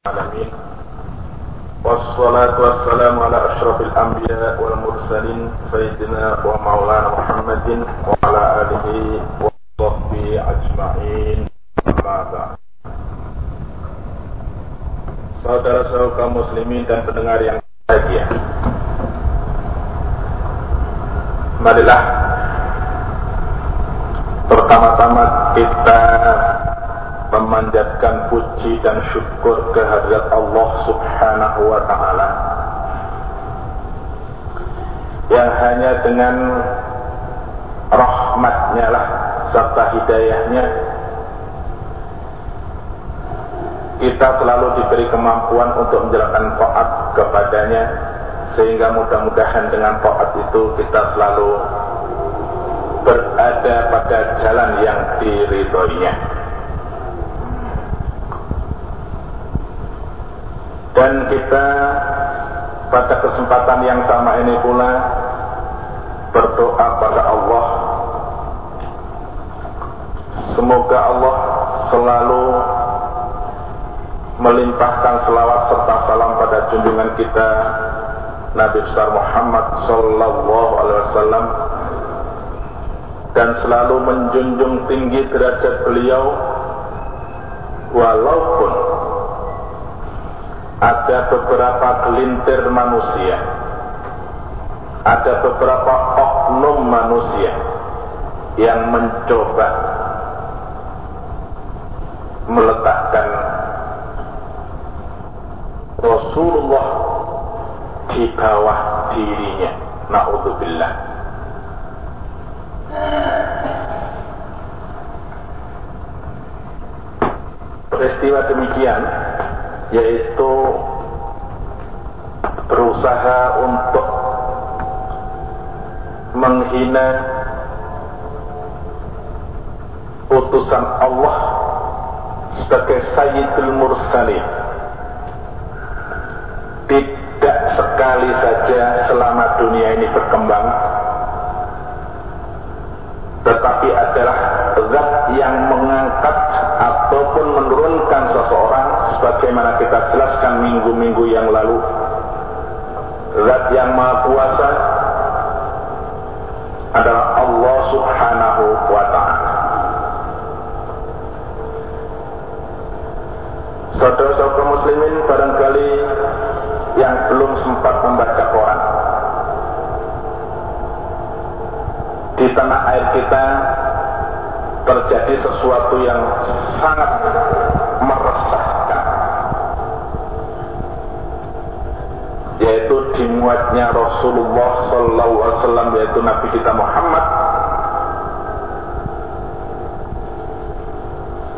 العالمين والصلاة والسلام على أشرف الأنبياء والمرسلين سيدنا ومولانا محمد وعلى آله وصحبه أجمعين أما بعد Saudara-saudara kaum muslimin dan pendengar yang bahagia Marilah Pertama-tama kita memanjatkan puji dan syukur kehadirat Allah Subhanahu wa taala yang hanya dengan rahmatnya lah serta hidayahnya kita selalu diberi kemampuan untuk menjalankan taat kepadanya sehingga mudah-mudahan dengan taat itu kita selalu berada pada jalan yang diridhoinya. Dan kita pada kesempatan yang sama ini pula berdoa pada Allah. Semoga Allah selalu melimpahkan selawat serta salam pada junjungan kita Nabi besar Muhammad sallallahu alaihi wasallam dan selalu menjunjung tinggi derajat beliau walaupun ada beberapa gelintir manusia. Ada beberapa oknum manusia yang mencoba meletakkan Rasulullah di bawah dirinya. Na'udzubillah. Peristiwa demikian yaitu berusaha untuk menghina utusan Allah sebagai Sayyidul Mursalin. Tidak sekali saja selama dunia ini berkembang zat yang maha kuasa adalah Allah subhanahu wa ta'ala. Saudara-saudara muslimin barangkali yang belum sempat membaca Quran. Di tanah air kita terjadi sesuatu yang sangat meresahkan yaitu dimuatnya Rasulullah Sallallahu Alaihi Wasallam yaitu Nabi kita Muhammad.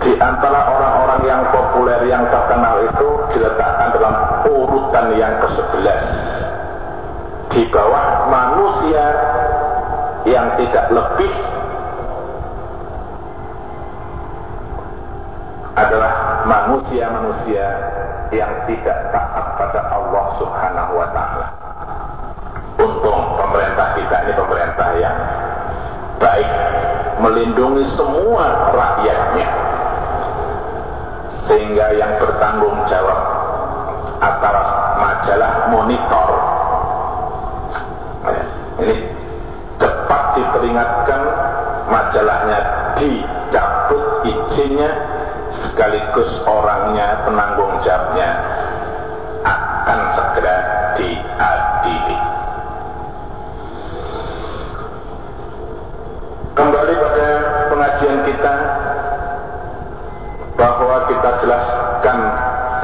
Di antara orang-orang yang populer yang terkenal itu diletakkan dalam urutan yang ke-11 di bawah manusia yang tidak lebih adalah manusia-manusia yang tidak taat pada Allah Subhanahu wa taala. Untung pemerintah kita ini pemerintah yang baik, melindungi semua rakyatnya. Sehingga yang bertanggung jawab antara majalah monitor ini cepat diperingatkan majalahnya dicabut izinnya sekaligus orangnya penanggung jawabnya akan diadili. Kembali pada pengajian kita bahwa kita jelaskan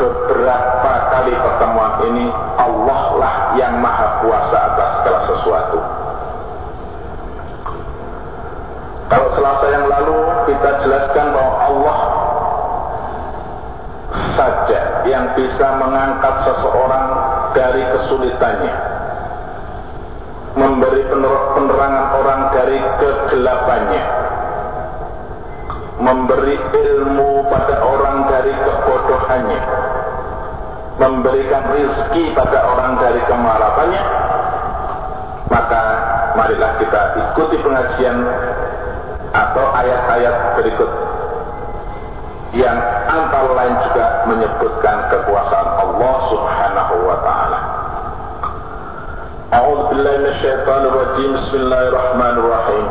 beberapa kali pertemuan ini Allah lah yang maha kuasa atas segala sesuatu. Kalau selasa yang lalu kita jelaskan bahwa Allah saja yang bisa mengangkat seseorang dari kesulitannya. Memberi penerangan orang dari kegelapannya. Memberi ilmu pada orang dari kebodohannya. Memberikan rizki pada orang dari kemarahannya maka marilah kita ikuti pengajian atau ayat-ayat berikut yang antara lain juga menyebutkan kekuasaan وتعالى. أعوذ بالله من الشيطان الرجيم. بسم الله الرحمن الرحيم.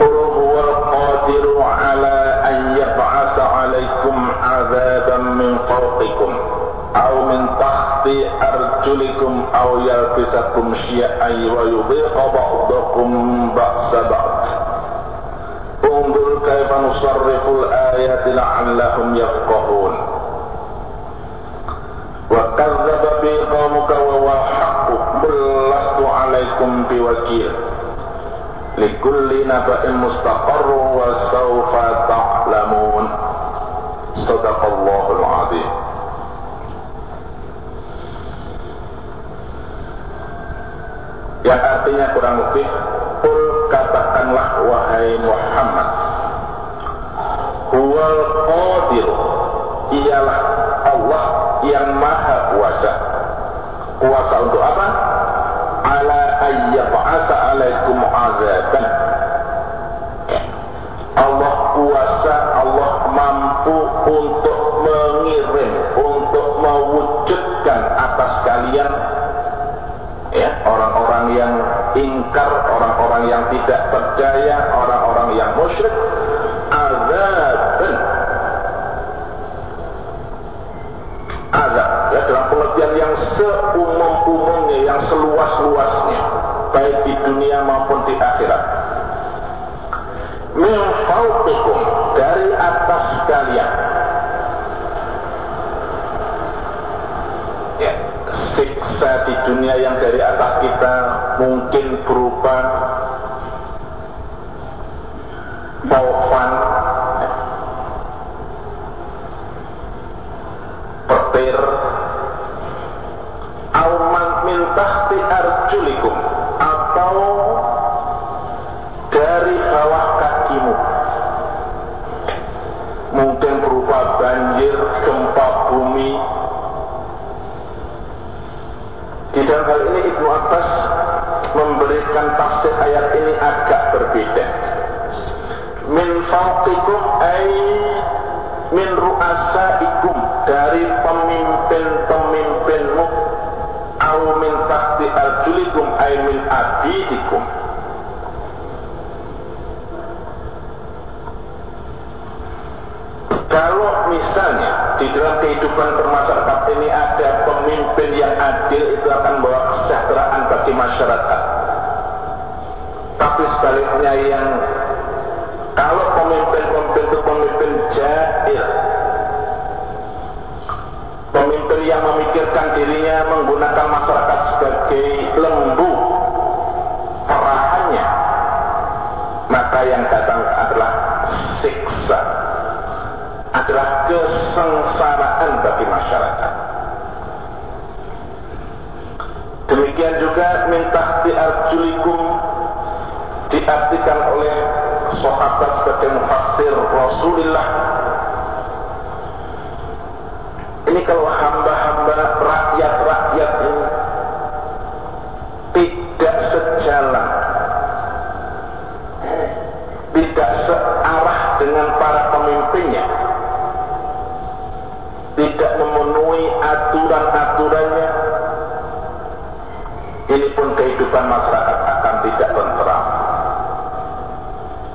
قل هو القادر على أن يبعث عليكم عذابا من فوقكم أو من تحت أرجلكم أو يلبسكم شيئا ويضيق بعضكم بأس بعض. انظر كيف نصرف الآيات لعلهم يفقهون. kadzdzaba bi qaumuka wa huwa haqqu qul lastu 'alaikum biwakil likulli naba'in mustaqarru wa sawfa ta'lamun sadaqallahul 'azim Ya artinya kurang lebih Kul katakanlah wahai Muhammad Huwal Qadir Ialah Allah yang maha Kuasa untuk apa? Ala ayyab'ata alaikum azaban Allah kuasa, Allah mampu untuk mengirim, untuk mewujudkan atas kalian ya orang-orang yang ingkar, orang-orang yang tidak percaya, orang-orang yang musyrik, azab azab yang seluas-luasnya, baik di dunia maupun di akhirat. Min dari atas kalian. Ya, siksa di dunia yang dari atas kita mungkin berupa dalam hal ini Ibnu Abbas memberikan tafsir ayat ini agak berbeda. Min fauqikum ay min ru'asaikum dari pemimpin-pemimpinmu au min tahti arjulikum ay min abidikum. Kalau misalnya di dalam kehidupan bermasyarakat ini ada pemimpin yang adil itu akan membawa kesejahteraan bagi masyarakat. Tapi sebaliknya yang kalau pemimpin-pemimpin itu pemimpin jahil pemimpin yang memikirkan dirinya menggunakan masyarakat sebagai lembu perahannya maka yang datang adalah siksa adalah kesengsaraan bagi masyarakat demikian juga minta diarjulikum diartikan oleh sahabat sebagai mufassir Rasulullah ini kalau hamba-hamba rakyat-rakyat pun kehidupan masyarakat akan tidak tentram.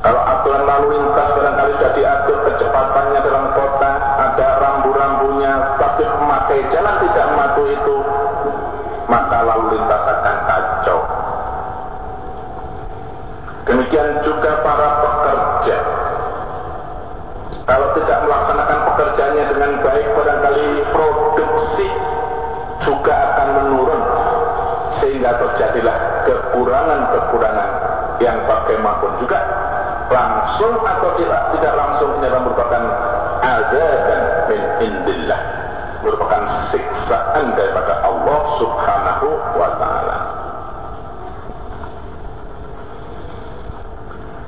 Kalau aturan lalu lintas barangkali sudah diatur kecepatannya dalam kota ada rambu-rambunya tapi memakai jalan tidak mematuhi itu maka lalu lintas akan kacau. Demikian juga para pekerja. Kalau tidak melaksanakan pekerjaannya dengan baik barangkali produksi juga akan menurun sehingga terjadilah kekurangan-kekurangan yang bagaimanapun juga langsung atau tidak tidak langsung ini adalah merupakan azaban min indillah merupakan siksaan daripada Allah subhanahu wa ta'ala.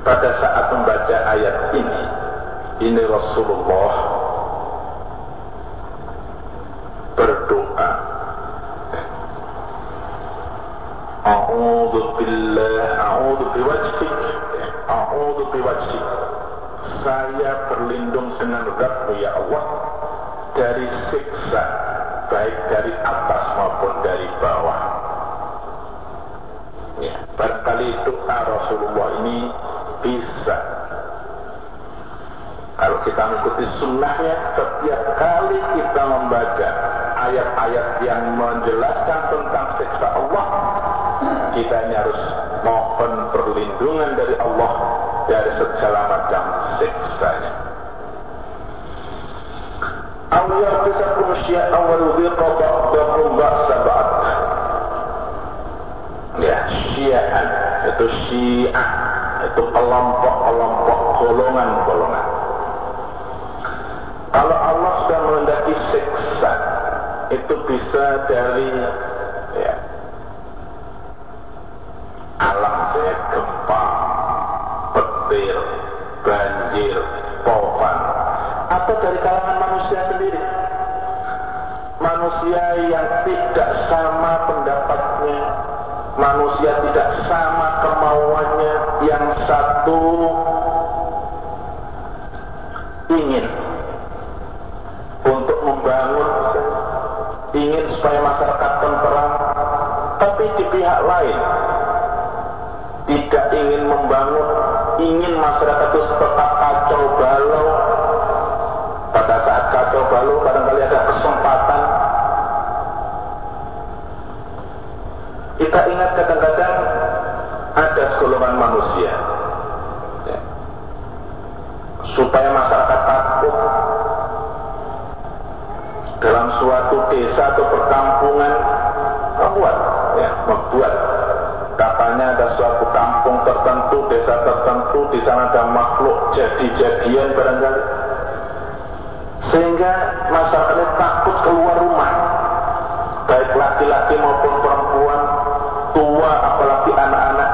Pada saat membaca ayat ini ini Rasulullah berdoa A'udhu billah A'udhu biwajhik. A'udhu Saya berlindung dengan zatmu ya Allah Dari siksa Baik dari atas maupun dari bawah. Barangkali doa Rasulullah ini bisa. Kalau kita mengikuti sunnahnya setiap kali kita membaca ayat-ayat yang menjelaskan tentang siksa Allah kita ini harus mohon perlindungan dari Allah dari segala macam siksanya. Allah bisa manusia awal riqa ba'dakum ba'sa ba'd. Ya, syiaan itu syiah itu kelompok-kelompok golongan-golongan. Kalau Allah sudah menghendaki siksa itu bisa dari petir banjir tofan atau dari kalangan manusia sendiri? Manusia yang tidak sama pendapatnya. Manusia tidak sama kemauannya. Yang satu ingin untuk membangun ingin supaya masyarakat tenteram tapi di pihak lain tidak ingin membangun ingin masyarakat itu tetap kacau balau. Pada saat kacau balau barangkali ada kesempatan. Kita ingat kadang-kadang ada segolongan manusia. Ya. supaya masyarakat takut dalam suatu desa atau perkampungan membuat ya membuat ada suatu kampung tertentu desa tertentu di sana ada makhluk jadi-jadian barangkali. Sehingga masyarakatnya takut keluar rumah. Baik laki-laki maupun perempuan tua apalagi anak-anak.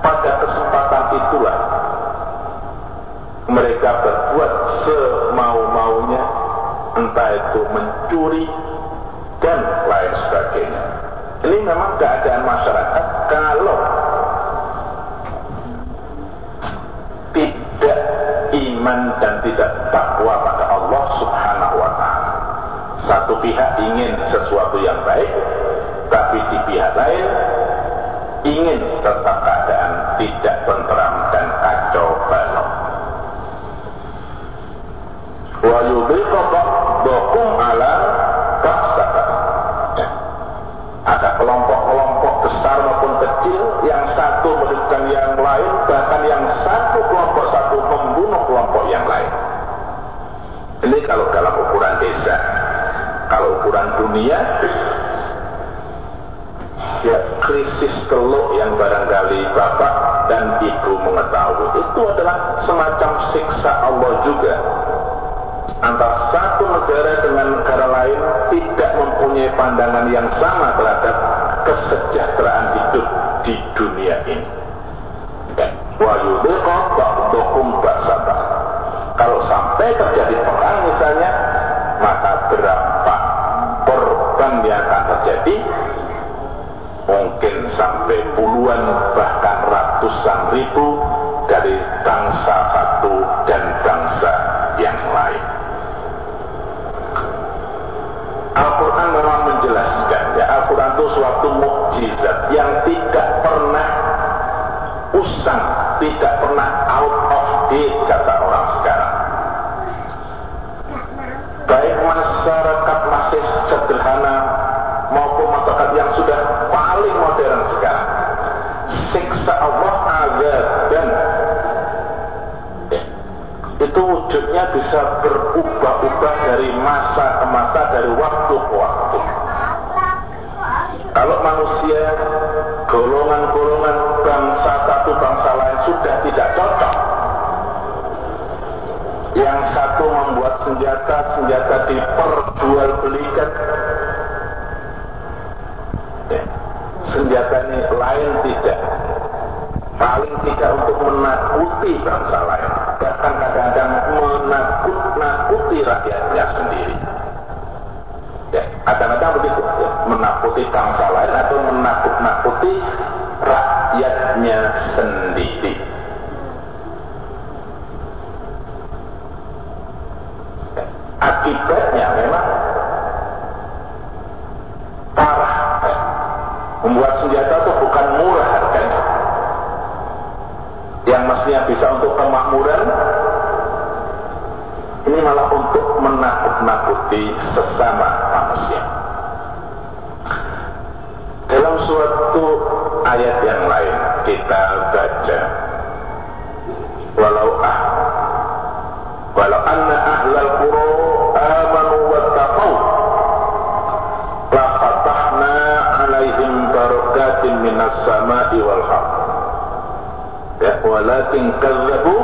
Pada kesempatan itulah mereka berbuat semau-maunya entah itu mencuri dan lain sebagainya ini memang keadaan masyarakat kalau tidak iman dan tidak takwa pada Allah subhanahu wa ta'ala. Satu pihak ingin sesuatu yang baik tapi di pihak lain ingin tetap keadaan tidak tenteram dan kacau balau wa yudhiqa ba'dakum ala merugikan yang lain bahkan yang satu kelompok satu membunuh kelompok yang lain. Ini kalau dalam ukuran desa. Kalau ukuran dunia ya krisis teluk yang barangkali bapak dan ibu mengetahui itu adalah semacam siksa Allah juga. Antara satu negara dengan negara lain tidak mempunyai pandangan yang sama terhadap kesejahteraan hidup di dunia ini kalau sampai terjadi perang misalnya maka berapa korban yang akan terjadi mungkin sampai puluhan bahkan ratusan ribu dari bangsa satu dan bangsa yang lain. Al-Quran memang menjelaskan ya Al-Quran itu suatu mukjizat yang tidak pernah usang, tidak pernah out of date kata orang sekarang. Baik masyarakat masih sederhana maupun masyarakat yang sudah paling modern sekarang. Siksa Allah azab dan ya, itu wujudnya bisa berubah-ubah dari masa ke masa, dari waktu ke waktu. Kalau manusia, golongan-golongan bangsa satu bangsa lain sudah tidak cocok. Yang satu membuat senjata, senjata diperjualbelikan. Ya. Senjata ini lain tidak. Paling tidak untuk menakuti bangsa lain. Bahkan kadang-kadang menakut-nakuti rakyatnya sendiri. Ya, kadang-kadang begitu. Ya. Menakuti bangsa lain atau menakut-nakuti rakyatnya sendiri. Walakin kazzabu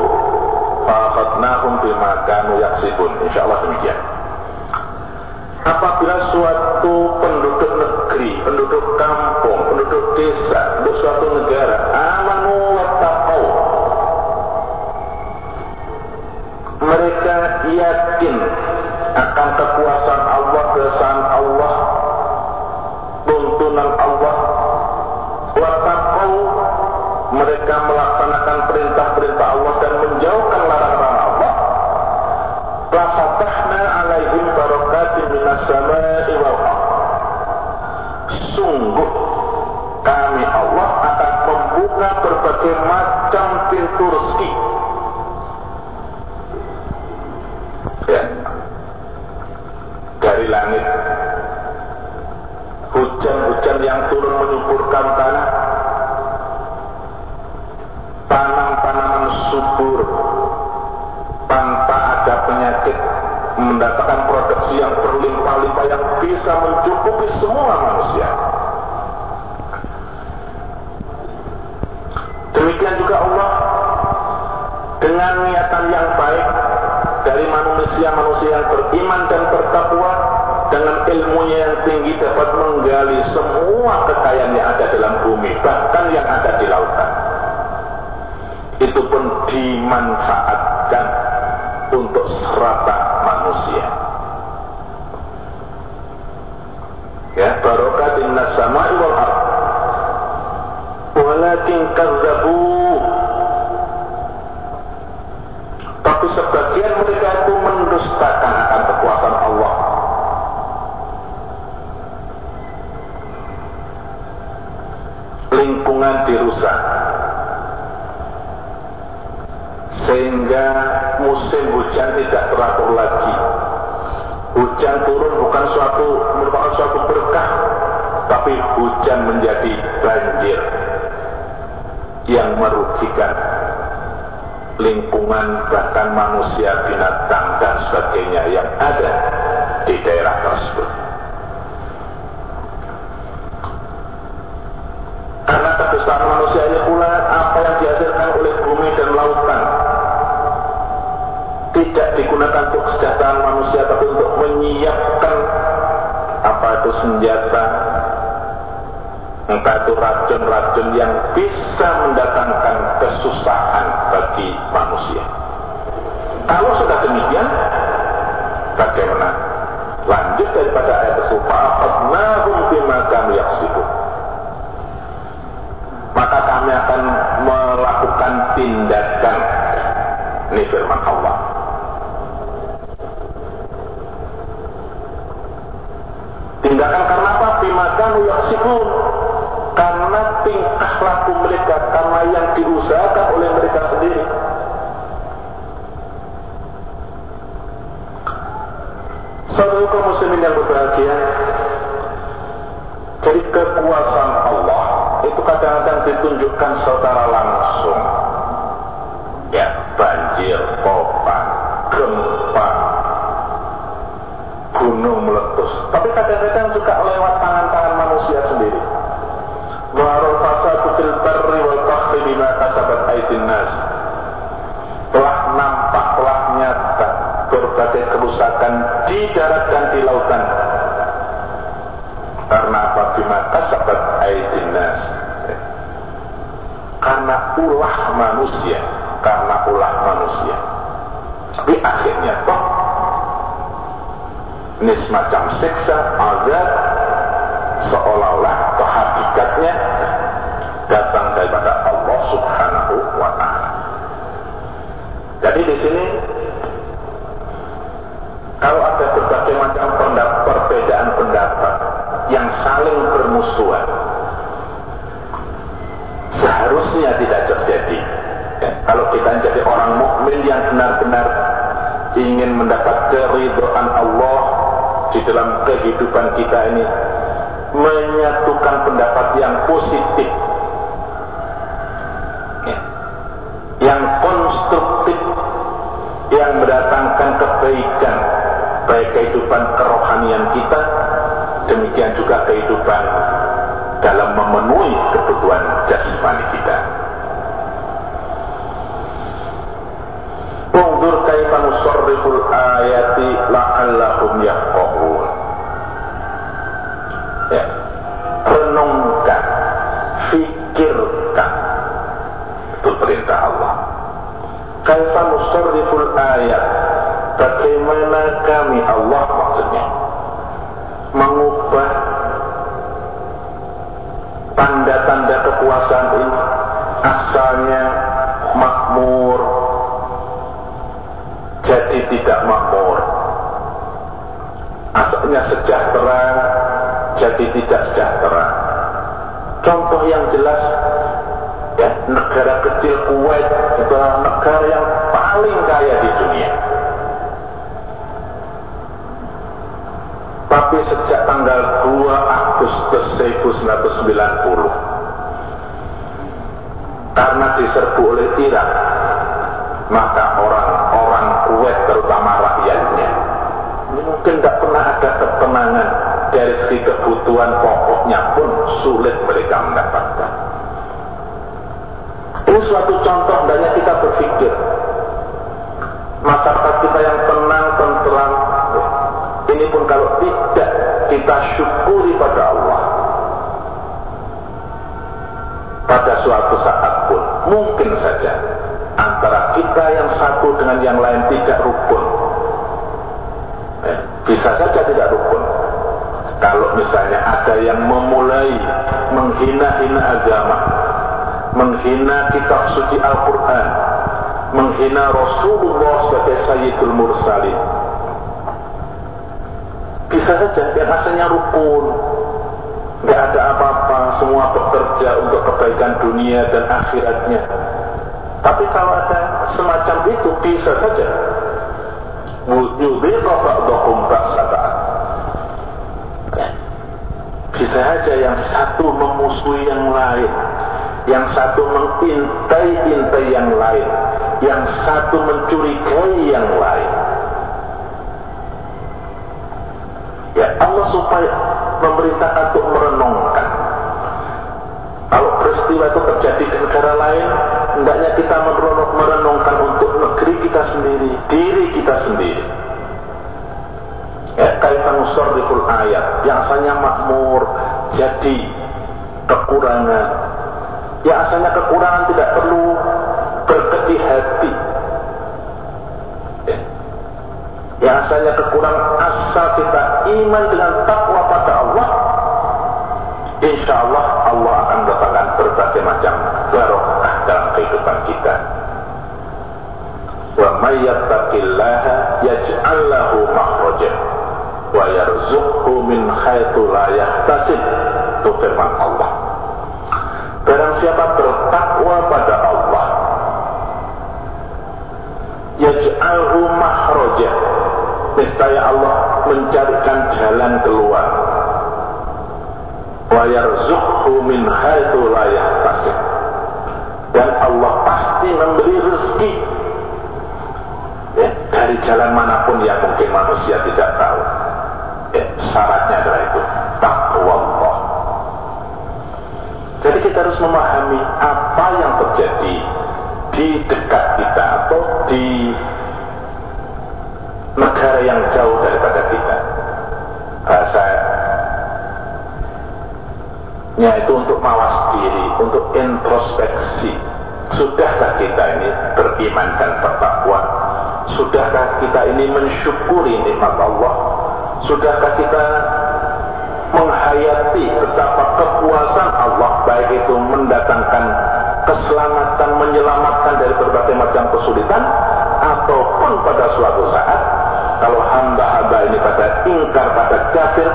fa akhadnahum bima kanu yaksibun insyaallah demikian apabila suatu penduduk negeri, penduduk kampung, penduduk desa, penduduk suatu negara amanu wattaqau mereka yakin akan kekuasaan Allah, kesan Allah, tuntunan Allah. Wattaqau mereka melaksanakan perintah-perintah barakatin minas sama'i wal Sungguh kami Allah akan membuka berbagai macam pintu rezeki. Ya. Dari langit. Hujan-hujan yang turun menyuburkan tanah mendapatkan produksi yang berlimpah-limpah yang bisa mencukupi semua manusia. Demikian juga Allah dengan niatan yang baik dari manusia-manusia yang beriman dan bertakwa dengan ilmunya yang tinggi dapat menggali semua kekayaan yang ada dalam bumi bahkan yang ada di lautan. Itu pun dimanfaatkan untuk serata manusia. Ya barokatin nasama'i wal ard. Walakin kazzabu tapi sebagian mereka itu mendustakan akan kekuasaan Allah. Lingkungan dirusak. Sehingga musim hujan tidak teratur lagi hujan turun bukan suatu merupakan suatu berkah tapi hujan menjadi banjir yang merugikan lingkungan bahkan manusia binatang dan sebagainya yang ada di daerah tersebut. Karena kedustaan manusia ini pula apa yang dihasilkan oleh bumi dan lautan tidak digunakan untuk kesejahteraan manusia tapi untuk menyiapkan apa itu senjata entah itu racun-racun yang bisa mendatangkan kesusahan bagi manusia. Kalau sudah demikian bagaimana? Lanjut daripada ayat tersebut fa'afadnahum bima kami yaksibun. Maka kami akan melakukan tindakan. Ini firman Allah tindakan karena apa? bima kami yaksibun karena tingkah laku mereka karena yang diusahakan oleh mereka sendiri. Saudara kaum muslimin yang berbahagia jadi kekuasaan Allah itu kadang-kadang ditunjukkan secara langsung. Ya banjir, topan, gempa tapi kadang-kadang juga lewat tangan-tangan manusia sendiri Warul fasadu fil barri wal bahri bima kasabat aidin nas. Telah nampak, telah nyata berbagai kerusakan di darat dan di lautan. Karena apa? Bima kasabat aidin nas. Karena ulah manusia, karena ulah manusia. Tapi akhirnya toh ini semacam siksa, azab seolah-olah atau hakikatnya datang daripada Allah Subhanahu wa taala. Jadi di sini kalau ada berbagai macam perbedaan pendapat yang saling bermusuhan seharusnya tidak terjadi. kalau kita jadi orang mukmin yang benar-benar ingin mendapat dalam kehidupan kita ini menyatukan pendapat yang positif. Ya. yang konstruktif yang mendatangkan kebaikan. Baik kehidupan kerohanian kita demikian juga kehidupan dalam memenuhi kebutuhan jasmani kita Undur kaifa nusarriful ayati la'allahum yafqahun. Ya. Renungkan, fikirkan. Itu perintah Allah. Kaifa nusarriful ayat. Bagaimana kami Allah maksudnya Asalnya sejahtera, jadi tidak sejahtera. Contoh yang jelas, ya, negara kecil Kuwait itu negara yang paling kaya di dunia. Tapi sejak tanggal 2 Agustus 1990, karena diserbu oleh Irak, maka orang-orang Kuwait terutama tidak pernah ada ketenangan dari segi kebutuhan pokoknya pun sulit mereka mendapatkan. Ini suatu contoh hendaknya kita berpikir. Masyarakat kita yang tenang, tentram ini pun kalau tidak kita syukuri pada Allah. Pada suatu saat pun mungkin saja antara kita yang satu dengan yang lain tidak rukun. Bisa saja tidak rukun. Kalau misalnya ada yang memulai menghina-hina agama, menghina kitab suci Al-Quran, menghina Rasulullah sebagai Sayyidul Mursalin. Bisa saja yang asalnya rukun, nggak ada apa-apa, semua bekerja untuk kebaikan dunia dan akhiratnya. Tapi kalau ada semacam itu bisa saja yudhiqa ba'dahum ba'satan. Bisa saja yang satu memusuhi yang lain, yang satu mengintai-intai yang lain, yang satu mencurigai yang lain. Ayat, yang asalnya makmur, jadi kekurangan. Yang asalnya kekurangan tidak perlu berkedih hati. Ya. Yang asalnya kekurangan asal kita iman dengan takwa pada Allah, insya Allah Allah akan mendapatkan berbagai macam barokah dalam kehidupan kita. Wa may yattaqillaha yaj'al wa yarzuqhu min haitsu la yahtasib. Itu firman Allah. Barang siapa bertakwa pada Allah, yaj'alhu makhraja. Niscaya Allah mencarikan jalan keluar wa yarzuqhu min haitsu la yahtasib dan Allah pasti memberi rezeki ya, dari jalan mana pun yang mungkin manusia tidak tahu syaratnya adalah itu takwa Allah jadi kita harus memahami apa yang terjadi di dekat kita atau di negara yang jauh daripada kita bahasa yaitu untuk mawas diri, untuk introspeksi. Sudahkah kita ini beriman dan bertakwa? Sudahkah kita ini mensyukuri nikmat Allah? Sudahkah kita menghayati betapa kekuasaan Allah baik itu mendatangkan keselamatan, menyelamatkan dari berbagai macam kesulitan ataupun pada suatu saat kalau hamba-hamba ini pada ingkar pada kafir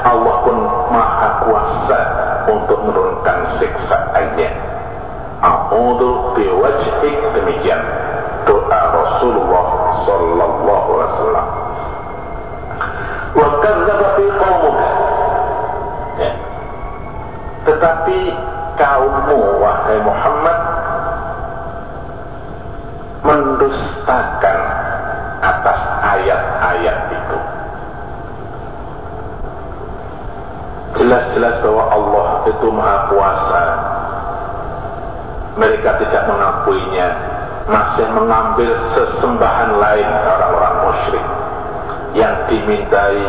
Allah pun maha kuasa untuk menurunkan siksaannya. A'udhu biwajhik demikian doa Rasulullah sallallahu alaihi wasallam. Fi. Tetapi kaummu wahai Muhammad mendustakan atas ayat-ayat itu. Jelas-jelas bahwa Allah itu maha kuasa. Mereka tidak mengakuinya, masih mengambil sesembahan lain orang-orang musyrik yang dimintai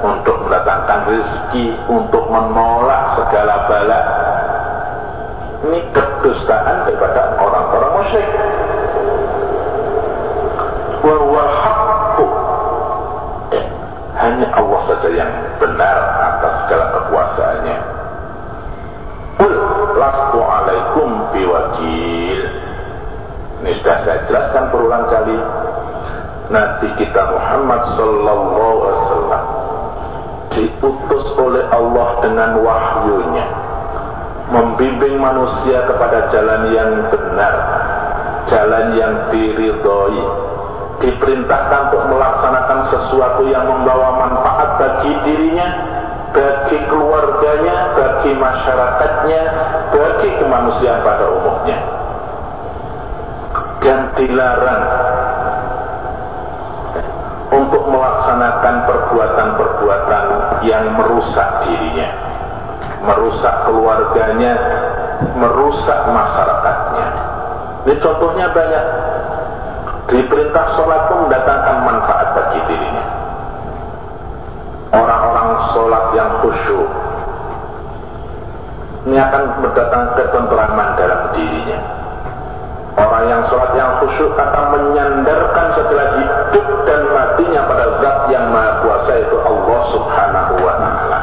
untuk mendatangkan rezeki, untuk menolak segala bala. Ini kedustaan daripada orang-orang musyrik. Hanya Allah saja yang benar atas segala kekuasaannya. Qul lastu alaikum biwakil. Ini sudah saya jelaskan berulang kali. Nabi kita Muhammad sallallahu alaihi wasallam diutus oleh Allah dengan wahyunya membimbing manusia kepada jalan yang benar jalan yang diridhoi diperintahkan untuk melaksanakan sesuatu yang membawa manfaat bagi dirinya bagi keluarganya bagi masyarakatnya bagi kemanusiaan pada umumnya. Dan dilarang untuk melaksanakan perbuatan-perbuatan yang merusak dirinya, merusak keluarganya, merusak masyarakatnya. Ini contohnya banyak. Diperintah sholat pun mendatangkan manfaat bagi dirinya. Orang-orang sholat yang khusyuk ini akan mendatangkan ketentraman dalam dirinya. Orang yang sholat yang khusyuk akan menyandarkan setelah hidup dan matinya pada zat yang maha kuasa itu Allah subhanahu wa ta'ala.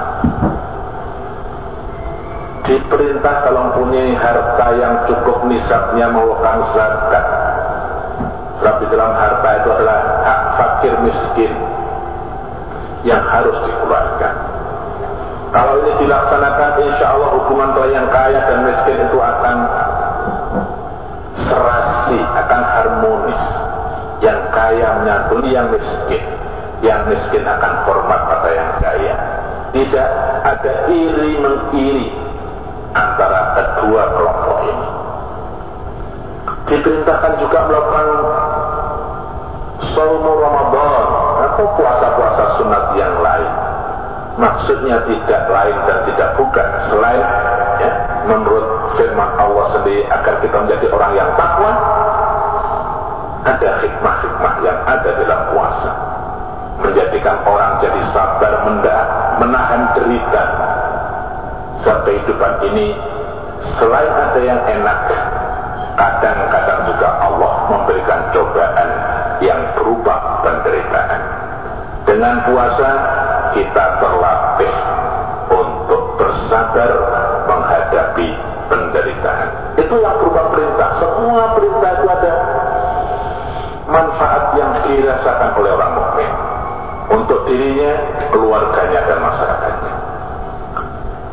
Diperintah kalau mempunyai harta yang cukup nisabnya mengeluarkan zakat. Sebab di dalam harta itu adalah hak fakir miskin yang harus dikeluarkan. Kalau ini dilaksanakan, insya Allah hubungan antara yang kaya dan miskin itu akan serasi, akan harmonis. Yang kaya menyantuni yang miskin. Yang miskin akan hormat pada yang kaya. Tidak ada iri mengiri antara kedua kelompok ini. Diperintahkan juga melakukan Salmu Ramadan atau puasa-puasa sunat yang lain. Maksudnya tidak lain dan tidak bukan selain ya, menurut firman Allah sendiri agar kita menjadi orang yang takwa ada hikmah-hikmah yang ada dalam puasa. Menjadikan orang jadi sabar menahan derita. Sebab kehidupan ini selain ada yang enak kadang-kadang juga Allah memberikan cobaan yang berupa penderitaan. Dengan puasa kita terlatih untuk bersabar menghadapi penderitaan. Itu yang berupa perintah. Semua perintah itu ada manfaat yang dirasakan oleh orang mukmin untuk dirinya, keluarganya dan masyarakatnya.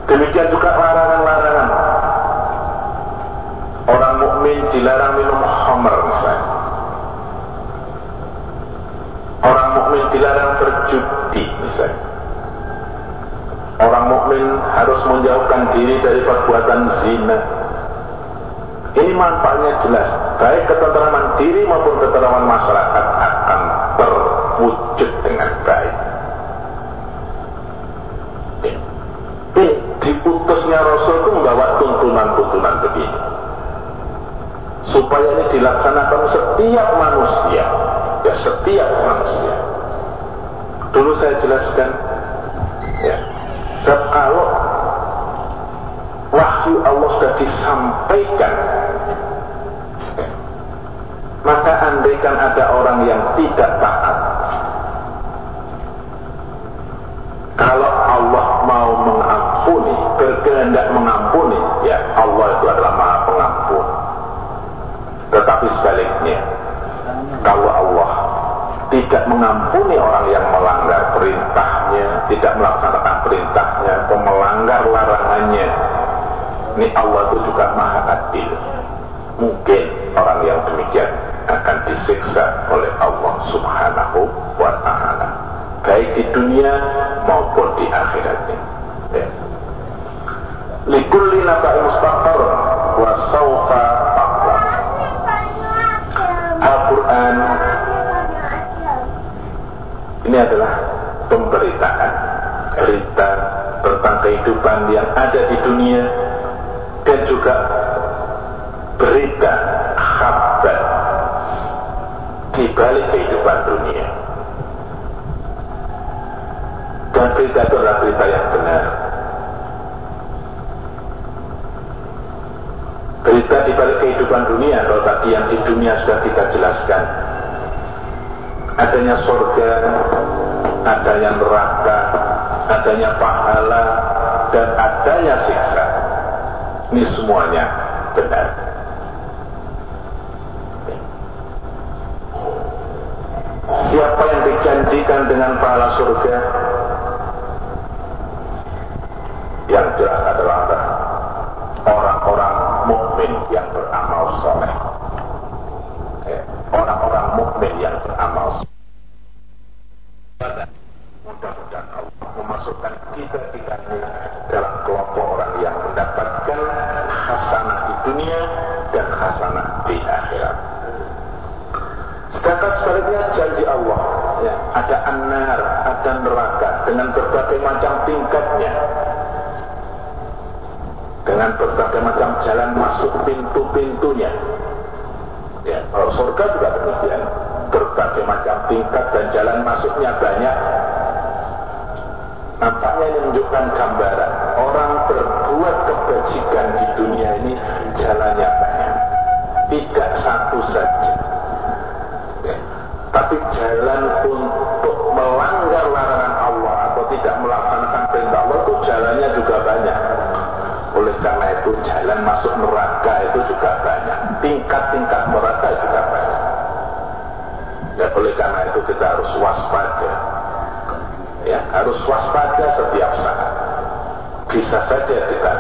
Demikian juga larangan-larangan. Orang mukmin dilarang minum khamr misalnya. Orang mukmin dilarang berjudi. Orang mukmin harus menjauhkan diri dari perbuatan zina. Ini manfaatnya jelas. Baik ketentraman diri maupun ketentraman masyarakat akan terwujud dengan baik. Ini diutusnya Rasul itu membawa tuntunan-tuntunan begini. Supaya ini dilaksanakan setiap manusia. Ya setiap manusia. Dulu saya jelaskan. Sebab kalau wahyu Allah sudah disampaikan, maka andaikan ada orang yang tidak taat, kalau Allah mau mengampuni, berkehendak mengampuni, ya Allah itu adalah maha pengampun. Tetapi sebaliknya, kalau Allah tidak mengampuni orang yang melanggar perintahnya, tidak melaksanakan perintahnya, atau melanggar larangannya, Ini Allah itu juga maha adil. Mungkin orang yang demikian akan disiksa oleh Allah subhanahu wa ta'ala. Baik di dunia maupun di akhiratnya. Ya. Likulli naba'i mustaqar wa sawfa Al-Quran ini adalah pemberitaan berita tentang kehidupan yang ada di dunia dan juga berita kabar di balik kehidupan dunia. Dan berita itu adalah berita yang benar. Berita di balik kehidupan dunia, kalau tadi yang di dunia sudah kita jelaskan. Adanya surga, adanya neraka, adanya pahala, dan adanya siksa. Ini semuanya benar. Siapa yang dijanjikan dengan pahala surga? Yang jelas adalah orang-orang mukmin yang beramal soleh. Orang-orang mukmin yang beramal soleh. Sebaliknya janji Allah, ya, ada anar, ada neraka dengan berbagai macam tingkatnya. Dengan berbagai macam jalan masuk pintu-pintunya. Ya, kalau surga juga demikian. Berbagai macam tingkat dan jalan masuknya banyak. Nampaknya ini menunjukkan gambaran orang berbuat kebajikan di dunia ini jalannya Tapi jalan untuk melanggar larangan Allah atau tidak melaksanakan perintah Allah itu jalannya juga banyak. Oleh karena itu jalan masuk neraka itu juga banyak. Tingkat-tingkat neraka juga banyak. Ya, oleh karena itu kita harus waspada. Ya, harus waspada setiap saat. Bisa saja kita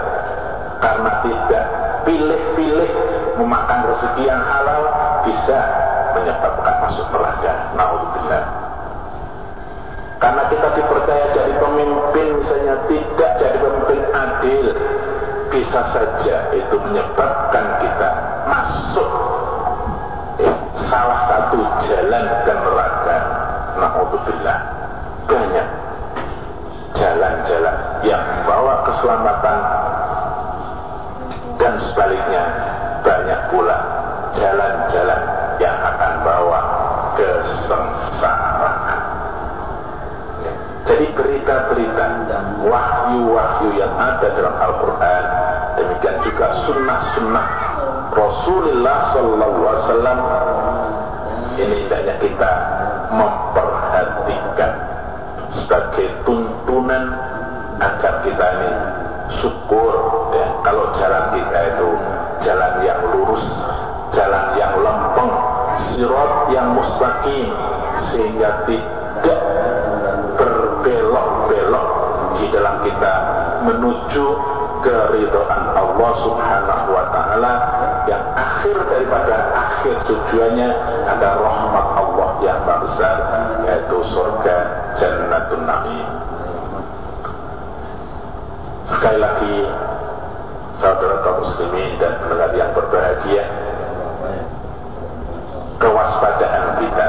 karena tidak pilih-pilih memakan rezeki yang halal bisa menyebabkan masuk neraka. Nauzubillah. Karena kita dipercaya jadi pemimpin misalnya tidak jadi pemimpin adil bisa saja itu menyebabkan kita masuk ya, salah satu jalan ke neraka. Nauzubillah. Banyak jalan-jalan yang membawa keselamatan dan sebaliknya banyak pula jalan-jalan yang akan bawa kesengsaraan. Ya. Jadi berita-berita wahyu-wahyu yang ada dalam Al-Quran. Demikian juga sunnah-sunnah Rasulullah Sallallahu Alaihi Wasallam. Ini hendaknya kita memperhatikan sebagai tuntunan agar kita ini syukur ya, kalau jalan kita itu jalan yang lurus, jalan yang lempeng, sirot yang mustaqim sehingga tidak menuju keridhaan Allah Subhanahu wa taala. Yang akhir daripada akhir tujuannya ada rahmat Allah yang besar yaitu surga Jannatun Naim. Sekali lagi saudara kaum muslimin dan pendengar yang berbahagia kewaspadaan kita.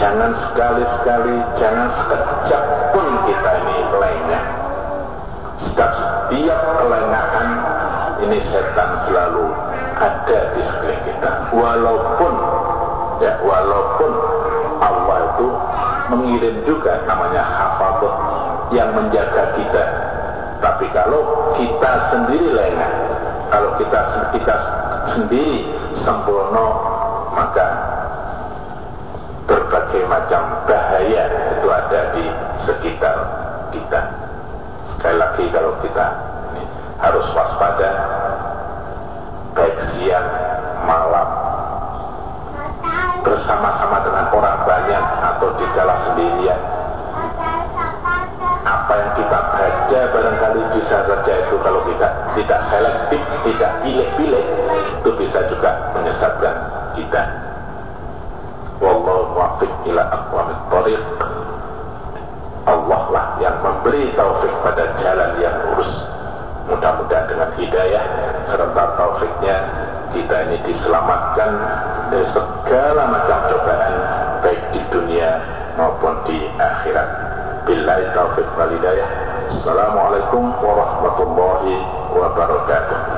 Jangan sekali-sekali jangan sekejap pun kita ini lengah setiap kelengahan ini setan selalu ada di sekeliling kita. Walaupun ya walaupun Allah itu mengirim juga namanya hafadh yang menjaga kita. Tapi kalau kita sendiri lengah kalau kita kita sendiri sempurna maka berbagai macam bahaya itu ada di sekitar kita sekali lagi kalau kita ini harus waspada baik siang malam bersama-sama dengan orang banyak atau di dalam sendirian apa yang kita baca barangkali bisa saja itu kalau tidak tidak selektif, tidak pilih-pilih, itu bisa juga menyesatkan kita. Wallahu muwaffiq ila thariq. Allah lah yang memberi taufik pada jalan yang lurus. Mudah-mudahan dengan hidayah serta taufiknya kita ini diselamatkan dari segala macam cobaan baik di dunia maupun di akhirat. Billahi taufik wal hidayah. Assalamualaikum warahmatullahi wabarakatuh.